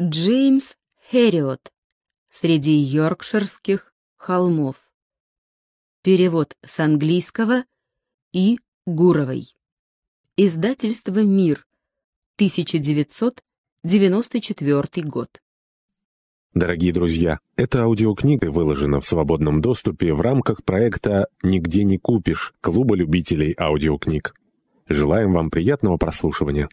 Джеймс Хериот «Среди йоркширских холмов». Перевод с английского И. Гуровой. Издательство «Мир», 1994 год. Дорогие друзья, эта аудиокнига выложена в свободном доступе в рамках проекта «Нигде не купишь» Клуба любителей аудиокниг. Желаем вам приятного прослушивания.